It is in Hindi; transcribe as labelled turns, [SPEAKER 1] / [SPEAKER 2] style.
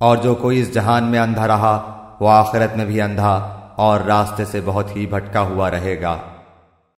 [SPEAKER 1] और जो कोई इस जहान में अंधा रहा, वो आखिरत में भी अंधा और रास्ते से बहुत ही भटका हुआ रहेगा।